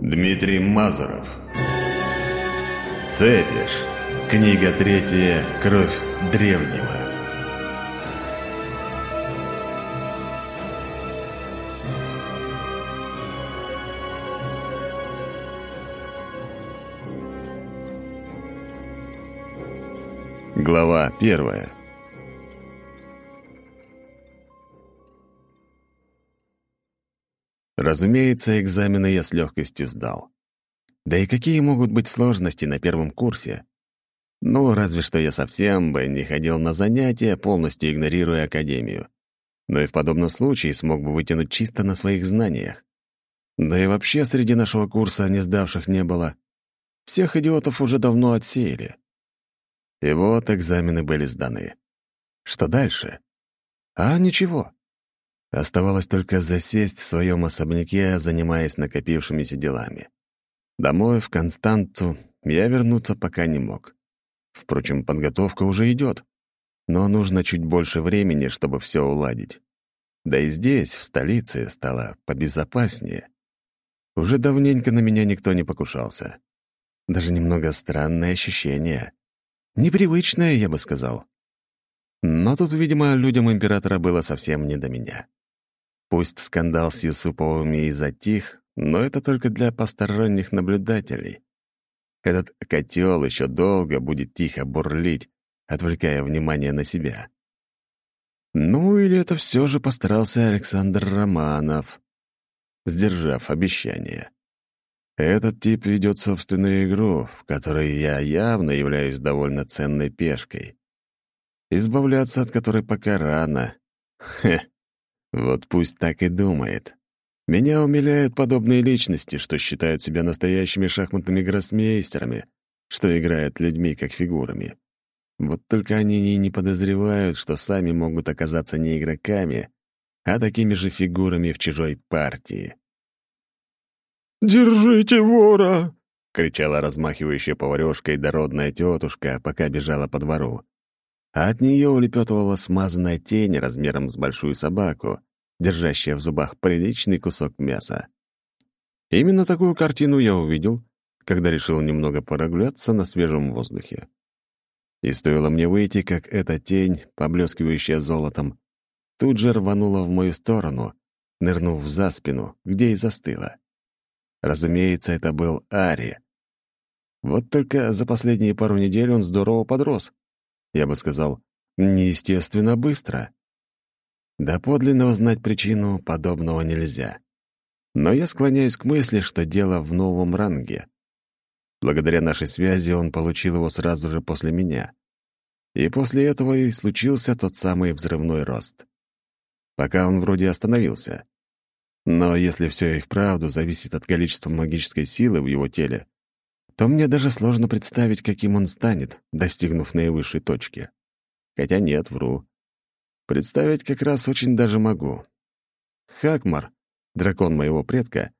Дмитрий Мазуров. Цепиш. Книга третья «Кровь древнего». Глава первая. Разумеется, экзамены я с легкостью сдал. Да и какие могут быть сложности на первом курсе? Ну, разве что я совсем бы не ходил на занятия, полностью игнорируя академию. Но и в подобном случае смог бы вытянуть чисто на своих знаниях. Да и вообще среди нашего курса не сдавших не было. Всех идиотов уже давно отсеяли. И вот экзамены были сданы. Что дальше? А ничего. Оставалось только засесть в своем особняке, занимаясь накопившимися делами. Домой, в Константу, я вернуться пока не мог. Впрочем, подготовка уже идет. Но нужно чуть больше времени, чтобы все уладить. Да и здесь, в столице, стало побезопаснее. Уже давненько на меня никто не покушался. Даже немного странное ощущение. Непривычное, я бы сказал. Но тут, видимо, людям императора было совсем не до меня. Пусть скандал с Юсуповыми и затих, но это только для посторонних наблюдателей. Этот котел еще долго будет тихо бурлить, отвлекая внимание на себя. Ну или это все же постарался Александр Романов, сдержав обещание. Этот тип ведет собственную игру, в которой я явно являюсь довольно ценной пешкой. Избавляться от которой пока рано. Хе. Вот пусть так и думает. Меня умиляют подобные личности, что считают себя настоящими шахматными гроссмейстерами, что играют людьми как фигурами. Вот только они и не подозревают, что сами могут оказаться не игроками, а такими же фигурами в чужой партии. «Держите вора!» — кричала размахивающая поварёшкой дородная тетушка, пока бежала по двору а от нее улепетывала смазанная тень размером с большую собаку, держащая в зубах приличный кусок мяса. Именно такую картину я увидел, когда решил немного прогуляться на свежем воздухе. И стоило мне выйти, как эта тень, поблескивающая золотом, тут же рванула в мою сторону, нырнув за спину, где и застыла. Разумеется, это был Ари. Вот только за последние пару недель он здорово подрос я бы сказал, неестественно быстро. Да подлинно узнать причину подобного нельзя. Но я склоняюсь к мысли, что дело в новом ранге. Благодаря нашей связи он получил его сразу же после меня. И после этого и случился тот самый взрывной рост. Пока он вроде остановился. Но если все и вправду зависит от количества магической силы в его теле, то мне даже сложно представить, каким он станет, достигнув наивысшей точки. Хотя нет, вру. Представить как раз очень даже могу. Хакмар, дракон моего предка,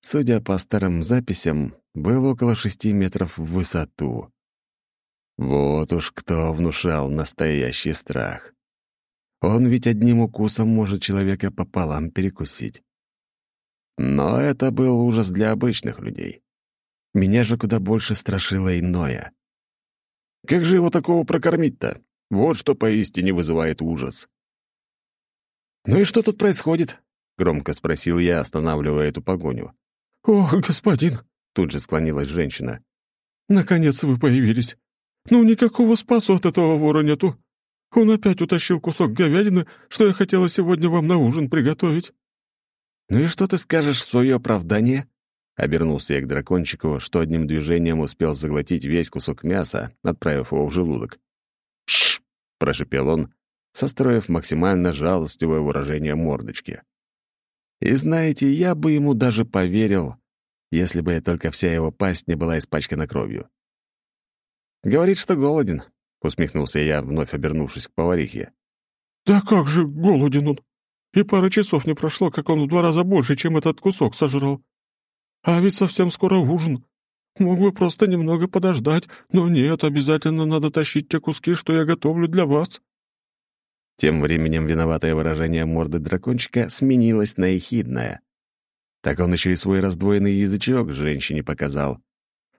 судя по старым записям, был около шести метров в высоту. Вот уж кто внушал настоящий страх. Он ведь одним укусом может человека пополам перекусить. Но это был ужас для обычных людей. Меня же куда больше страшило иное. Как же его такого прокормить-то? Вот что поистине вызывает ужас. «Ну и что тут происходит?» — громко спросил я, останавливая эту погоню. «Ох, господин!» — тут же склонилась женщина. «Наконец вы появились. Ну, никакого спасу от этого вора нету. Он опять утащил кусок говядины, что я хотела сегодня вам на ужин приготовить». «Ну и что ты скажешь в свое оправдание?» Обернулся я к дракончику, что одним движением успел заглотить весь кусок мяса, отправив его в желудок. «Шш!» — прошипел он, состроив максимально жалостливое выражение мордочки. И знаете, я бы ему даже поверил, если бы только вся его пасть не была испачкана кровью. «Говорит, что голоден», — усмехнулся я, вновь обернувшись к поварихе. «Да как же голоден он? И пара часов не прошло, как он в два раза больше, чем этот кусок сожрал. А ведь совсем скоро ужин. Мог бы просто немного подождать, но нет, обязательно надо тащить те куски, что я готовлю для вас». Тем временем виноватое выражение морды дракончика сменилось на ехидное. Так он еще и свой раздвоенный язычок женщине показал.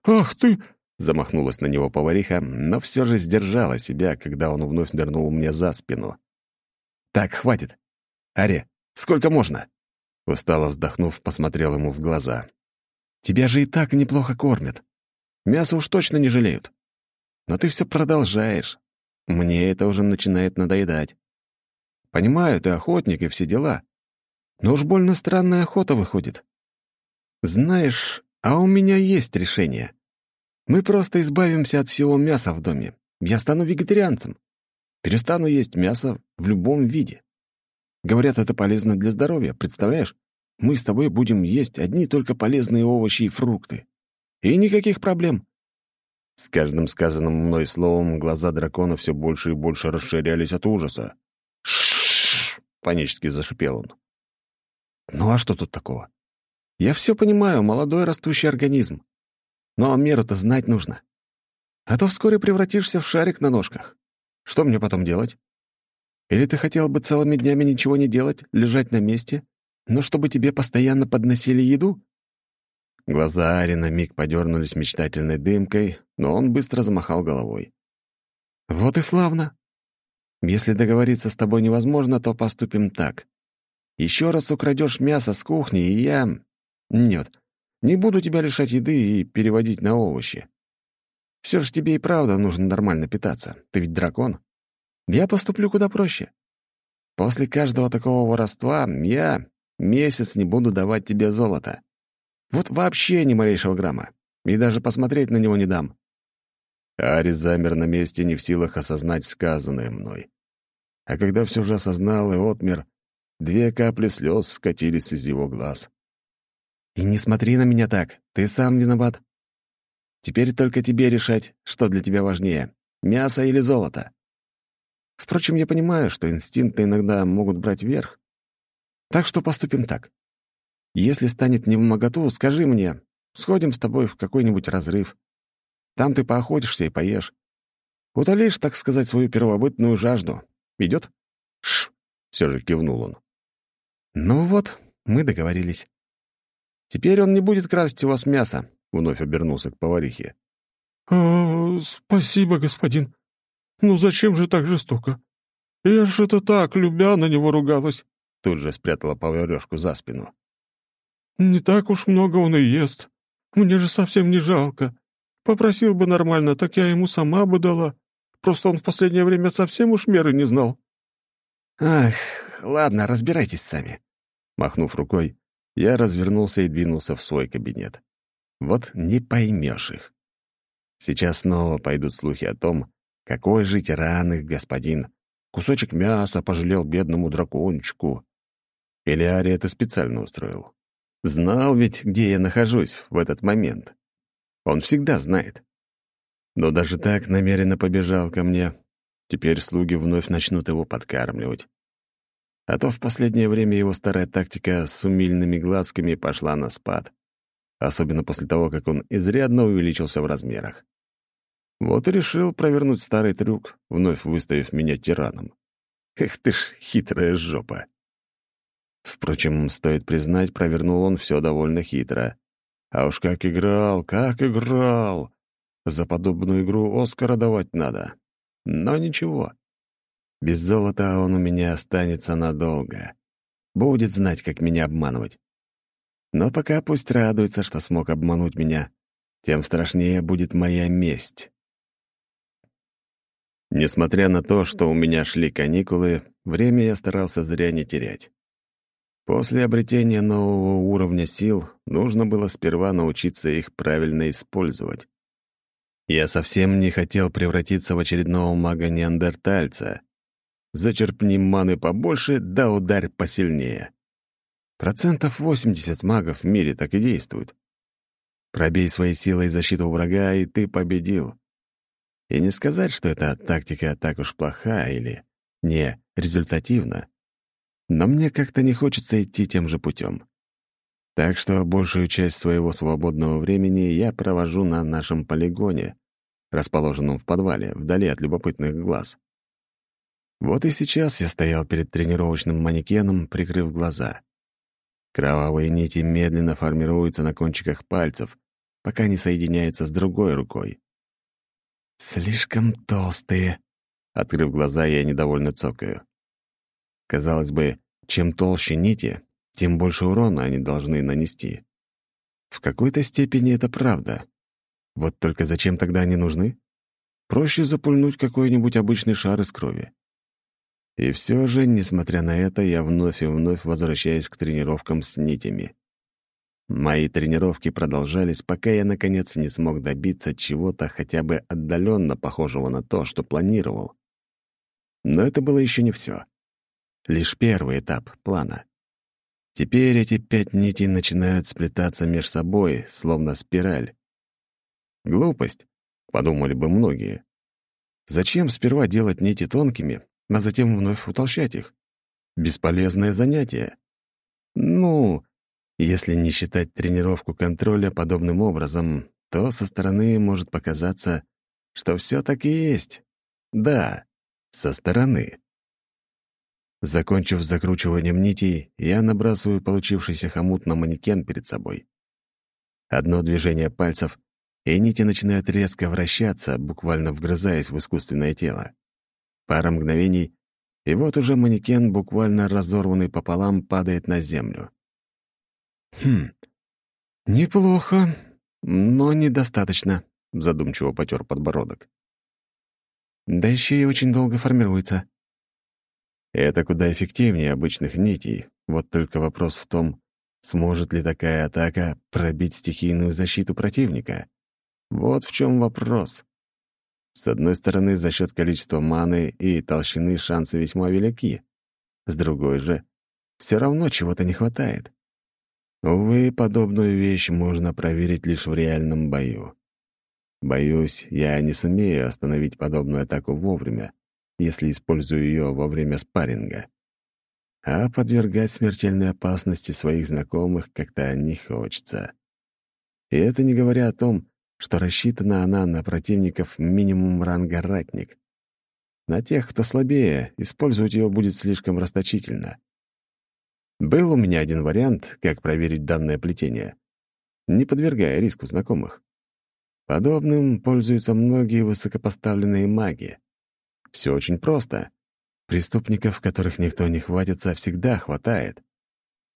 «Ах ты!» — замахнулась на него повариха, но все же сдержала себя, когда он вновь нырнул мне за спину. «Так, хватит. Аре, сколько можно?» Устало вздохнув, посмотрел ему в глаза. «Тебя же и так неплохо кормят. Мясо уж точно не жалеют. Но ты все продолжаешь. Мне это уже начинает надоедать. Понимаю, ты охотник и все дела. Но уж больно странная охота выходит. Знаешь, а у меня есть решение. Мы просто избавимся от всего мяса в доме. Я стану вегетарианцем. Перестану есть мясо в любом виде. Говорят, это полезно для здоровья, представляешь? Мы с тобой будем есть одни только полезные овощи и фрукты. И никаких проблем. С каждым сказанным мной словом глаза дракона все больше и больше расширялись от ужаса. «Ш-ш-ш!» — панически зашипел он. «Ну а что тут такого? Я все понимаю, молодой растущий организм. Но меру-то знать нужно. А то вскоре превратишься в шарик на ножках. Что мне потом делать? Или ты хотел бы целыми днями ничего не делать, лежать на месте, но чтобы тебе постоянно подносили еду?» Глаза Ари на миг подернулись мечтательной дымкой, но он быстро замахал головой. «Вот и славно. Если договориться с тобой невозможно, то поступим так. Еще раз украдешь мясо с кухни, и я... Нет, не буду тебя лишать еды и переводить на овощи. Все же тебе и правда нужно нормально питаться. Ты ведь дракон. Я поступлю куда проще. После каждого такого воровства я месяц не буду давать тебе золото. Вот вообще ни малейшего грамма. И даже посмотреть на него не дам. Арис замер на месте, не в силах осознать сказанное мной. А когда все же осознал и отмер, две капли слез скатились из его глаз. «И не смотри на меня так, ты сам виноват. Теперь только тебе решать, что для тебя важнее — мясо или золото. Впрочем, я понимаю, что инстинкты иногда могут брать верх. Так что поступим так. Если станет не в моготу, скажи мне, сходим с тобой в какой-нибудь разрыв. Там ты поохотишься и поешь. Утолишь, так сказать, свою первобытную жажду. Идет? Ш! все же кивнул он. Ну вот, мы договорились. Теперь он не будет красть у вас мясо, вновь обернулся к поварихе. «А, спасибо, господин. Ну зачем же так жестоко? Я же это так, любя на него ругалась. Тут же спрятала поварёшку за спину. «Не так уж много он и ест. Мне же совсем не жалко. Попросил бы нормально, так я ему сама бы дала. Просто он в последнее время совсем уж меры не знал». «Ах, ладно, разбирайтесь сами». Махнув рукой, я развернулся и двинулся в свой кабинет. Вот не поймешь их. Сейчас снова пойдут слухи о том, какой же тиран их господин. Кусочек мяса пожалел бедному дракончику. Или Ари это специально устроил. Знал ведь, где я нахожусь в этот момент. Он всегда знает. Но даже так намеренно побежал ко мне. Теперь слуги вновь начнут его подкармливать. А то в последнее время его старая тактика с умильными глазками пошла на спад. Особенно после того, как он изрядно увеличился в размерах. Вот и решил провернуть старый трюк, вновь выставив меня тираном. Эх ты ж, хитрая жопа. Впрочем, стоит признать, провернул он все довольно хитро. А уж как играл, как играл! За подобную игру Оскара давать надо. Но ничего. Без золота он у меня останется надолго. Будет знать, как меня обманывать. Но пока пусть радуется, что смог обмануть меня, тем страшнее будет моя месть. Несмотря на то, что у меня шли каникулы, время я старался зря не терять. После обретения нового уровня сил нужно было сперва научиться их правильно использовать. Я совсем не хотел превратиться в очередного мага-неандертальца. Зачерпни маны побольше, да ударь посильнее. Процентов 80 магов в мире так и действуют. Пробей своей силой защиту врага, и ты победил. И не сказать, что эта тактика так уж плоха или не результативна. Но мне как-то не хочется идти тем же путем. Так что большую часть своего свободного времени я провожу на нашем полигоне, расположенном в подвале, вдали от любопытных глаз. Вот и сейчас я стоял перед тренировочным манекеном, прикрыв глаза. Кровавые нити медленно формируются на кончиках пальцев, пока не соединяются с другой рукой. «Слишком толстые», — открыв глаза, я недовольно цокаю. Казалось бы, чем толще нити, тем больше урона они должны нанести. В какой-то степени это правда. Вот только зачем тогда они нужны? Проще запульнуть какой-нибудь обычный шар из крови. И все же, несмотря на это, я вновь и вновь возвращаюсь к тренировкам с нитями. Мои тренировки продолжались, пока я, наконец, не смог добиться чего-то хотя бы отдаленно похожего на то, что планировал. Но это было еще не все. Лишь первый этап плана. Теперь эти пять нитей начинают сплетаться между собой, словно спираль. Глупость, подумали бы многие. Зачем сперва делать нити тонкими, а затем вновь утолщать их? Бесполезное занятие. Ну, если не считать тренировку контроля подобным образом, то со стороны может показаться, что все так и есть. Да, со стороны. Закончив закручиванием нитей, я набрасываю получившийся хомут на манекен перед собой. Одно движение пальцев, и нити начинают резко вращаться, буквально вгрызаясь в искусственное тело. Пара мгновений, и вот уже манекен, буквально разорванный пополам, падает на землю. «Хм, неплохо, но недостаточно», — задумчиво потер подбородок. «Да еще и очень долго формируется. Это куда эффективнее обычных нитей. Вот только вопрос в том, сможет ли такая атака пробить стихийную защиту противника. Вот в чем вопрос. С одной стороны, за счет количества маны и толщины шансы весьма велики. С другой же, все равно чего-то не хватает. Увы, подобную вещь можно проверить лишь в реальном бою. Боюсь, я не сумею остановить подобную атаку вовремя, если использую ее во время спарринга. А подвергать смертельной опасности своих знакомых как-то не хочется. И это не говоря о том, что рассчитана она на противников минимум ранга ратник. На тех, кто слабее, использовать ее будет слишком расточительно. Был у меня один вариант, как проверить данное плетение, не подвергая риску знакомых. Подобным пользуются многие высокопоставленные маги. Все очень просто. Преступников, которых никто не хватится, всегда хватает.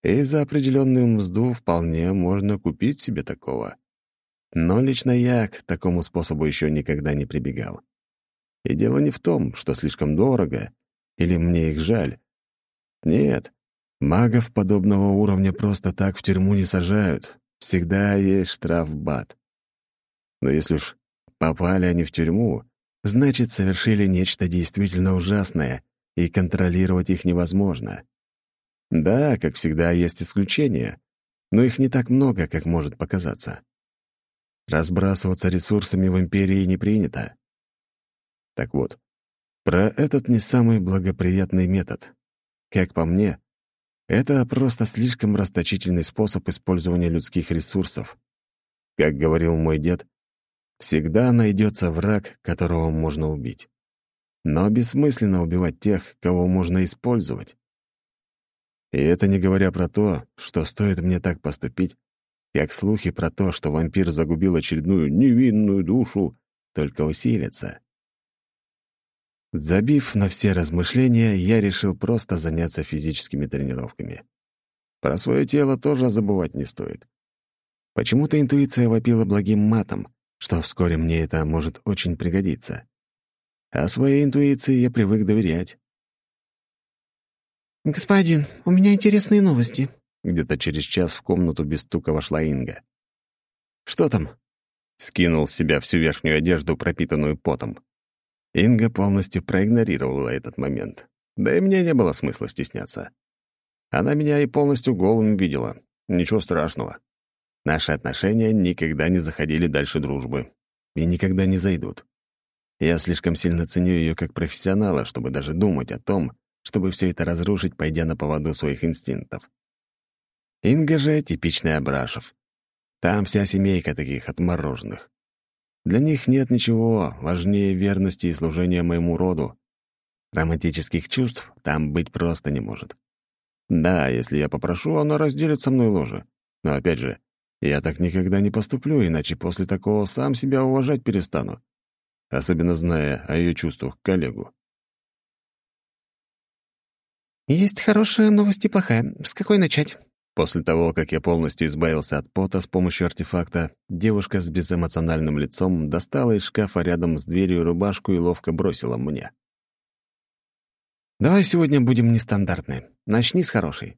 И за определенную мзду вполне можно купить себе такого. Но лично я к такому способу еще никогда не прибегал. И дело не в том, что слишком дорого или мне их жаль. Нет, магов подобного уровня просто так в тюрьму не сажают. Всегда есть штраф бат. Но если уж попали они в тюрьму, значит, совершили нечто действительно ужасное, и контролировать их невозможно. Да, как всегда, есть исключения, но их не так много, как может показаться. Разбрасываться ресурсами в Империи не принято. Так вот, про этот не самый благоприятный метод. Как по мне, это просто слишком расточительный способ использования людских ресурсов. Как говорил мой дед, Всегда найдется враг, которого можно убить. Но бессмысленно убивать тех, кого можно использовать. И это не говоря про то, что стоит мне так поступить, как слухи про то, что вампир загубил очередную невинную душу, только усилятся. Забив на все размышления, я решил просто заняться физическими тренировками. Про свое тело тоже забывать не стоит. Почему-то интуиция вопила благим матом, что вскоре мне это может очень пригодиться. А своей интуиции я привык доверять. «Господин, у меня интересные новости». Где-то через час в комнату без стука вошла Инга. «Что там?» Скинул с себя всю верхнюю одежду, пропитанную потом. Инга полностью проигнорировала этот момент. Да и мне не было смысла стесняться. Она меня и полностью голым видела. Ничего страшного. Наши отношения никогда не заходили дальше дружбы. И никогда не зайдут. Я слишком сильно ценю ее как профессионала, чтобы даже думать о том, чтобы все это разрушить, пойдя на поводу своих инстинктов. Инга же — типичный Абрашев. Там вся семейка таких отмороженных. Для них нет ничего важнее верности и служения моему роду. Романтических чувств там быть просто не может. Да, если я попрошу, она разделит со мной ложе. Но опять же, я так никогда не поступлю, иначе после такого сам себя уважать перестану. Особенно зная о ее чувствах к коллегу. «Есть хорошая новость и плохая. С какой начать?» После того, как я полностью избавился от пота с помощью артефакта, девушка с безэмоциональным лицом достала из шкафа рядом с дверью рубашку и ловко бросила мне. «Давай сегодня будем нестандартны. Начни с хорошей».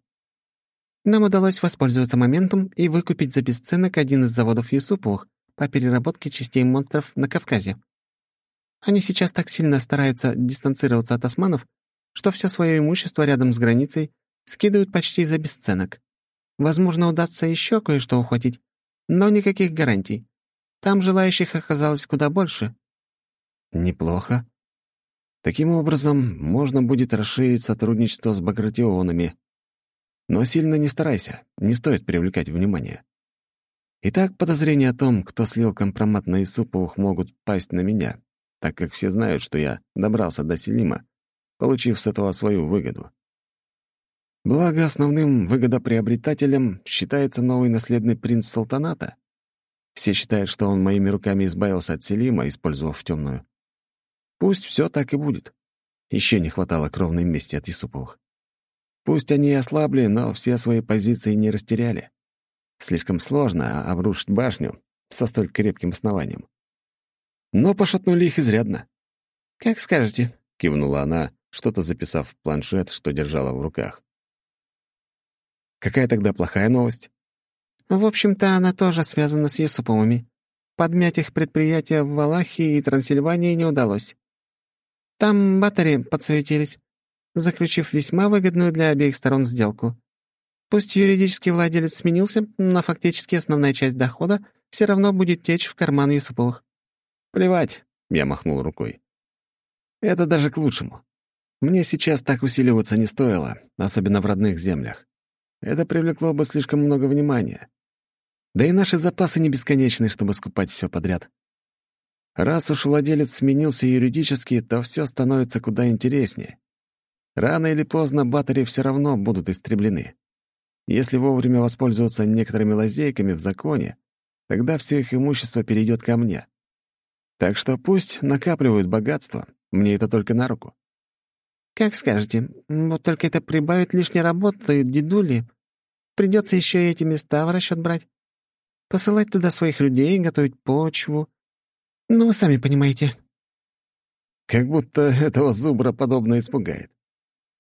Нам удалось воспользоваться моментом и выкупить за бесценок один из заводов Юсуповых по переработке частей монстров на Кавказе. Они сейчас так сильно стараются дистанцироваться от османов, что все свое имущество рядом с границей скидывают почти за бесценок. Возможно, удастся еще кое-что ухватить, но никаких гарантий. Там желающих оказалось куда больше. Неплохо. Таким образом, можно будет расширить сотрудничество с Багратионами. Но сильно не старайся, не стоит привлекать внимание. Итак, подозрения о том, кто слил компромат на Исуповых, могут пасть на меня, так как все знают, что я добрался до Селима, получив с этого свою выгоду. Благо, основным выгодоприобретателем считается новый наследный принц Султаната. Все считают, что он моими руками избавился от Селима, использовав темную. Пусть все так и будет. Еще не хватало кровной мести от Юсуповых. Пусть они и ослабли, но все свои позиции не растеряли. Слишком сложно обрушить башню со столь крепким основанием. Но пошатнули их изрядно. «Как скажете», — кивнула она, что-то записав в планшет, что держала в руках. Какая тогда плохая новость? В общем-то, она тоже связана с Юсуповыми. Подмять их предприятия в Валахии и Трансильвании не удалось. Там батареи подсуетились, заключив весьма выгодную для обеих сторон сделку. Пусть юридический владелец сменился, но фактически основная часть дохода все равно будет течь в карман Юсуповых. «Плевать», — я махнул рукой. «Это даже к лучшему. Мне сейчас так усиливаться не стоило, особенно в родных землях. Это привлекло бы слишком много внимания. Да и наши запасы не бесконечны, чтобы скупать все подряд. Раз уж владелец сменился юридически, то все становится куда интереснее. Рано или поздно батареи все равно будут истреблены. Если вовремя воспользоваться некоторыми лазейками в законе, тогда все их имущество перейдет ко мне. Так что пусть накапливают богатство, мне это только на руку. «Как скажете. Вот только это прибавит лишней работы дедули. Придется еще и эти места в расчет брать. Посылать туда своих людей, готовить почву. Ну, вы сами понимаете». Как будто этого зубра подобно испугает.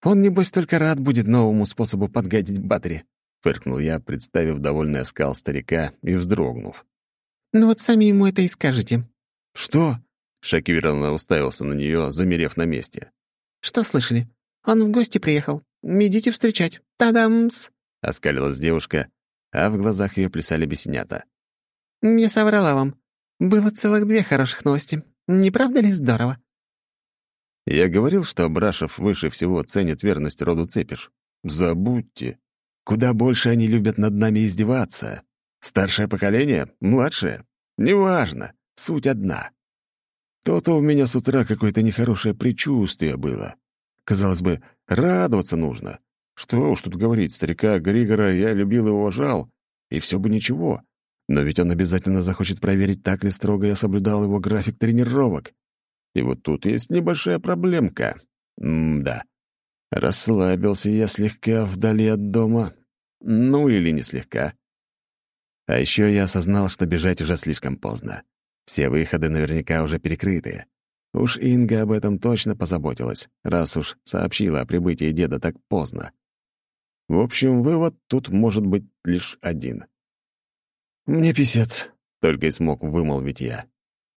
Он, небось, только рад будет новому способу подгадить Баттери, — фыркнул я, представив довольный оскал старика и вздрогнув. «Ну вот сами ему это и скажете». «Что?» — шокированно уставился на нее, замерев на месте. «Что слышали? Он в гости приехал. Идите встречать. Тадамс!» — оскалилась девушка, а в глазах ее плясали бесенята. «Я соврала вам. Было целых две хороших новости. Не правда ли здорово?» Я говорил, что Брашев выше всего ценит верность роду Цепиш. Забудьте. Куда больше они любят над нами издеваться. Старшее поколение? Младшее? Неважно. Суть одна. То-то у меня с утра какое-то нехорошее предчувствие было. Казалось бы, радоваться нужно. Что уж тут говорить, старика Григора я любил и уважал, и все бы ничего. Но ведь он обязательно захочет проверить, так ли строго я соблюдал его график тренировок. И вот тут есть небольшая проблемка. М-да. Расслабился я слегка вдали от дома. Ну или не слегка. А еще я осознал, что бежать уже слишком поздно. Все выходы наверняка уже перекрыты. Уж Инга об этом точно позаботилась, раз уж сообщила о прибытии деда так поздно. В общем, вывод тут может быть лишь один. «Мне писец», — только и смог вымолвить я.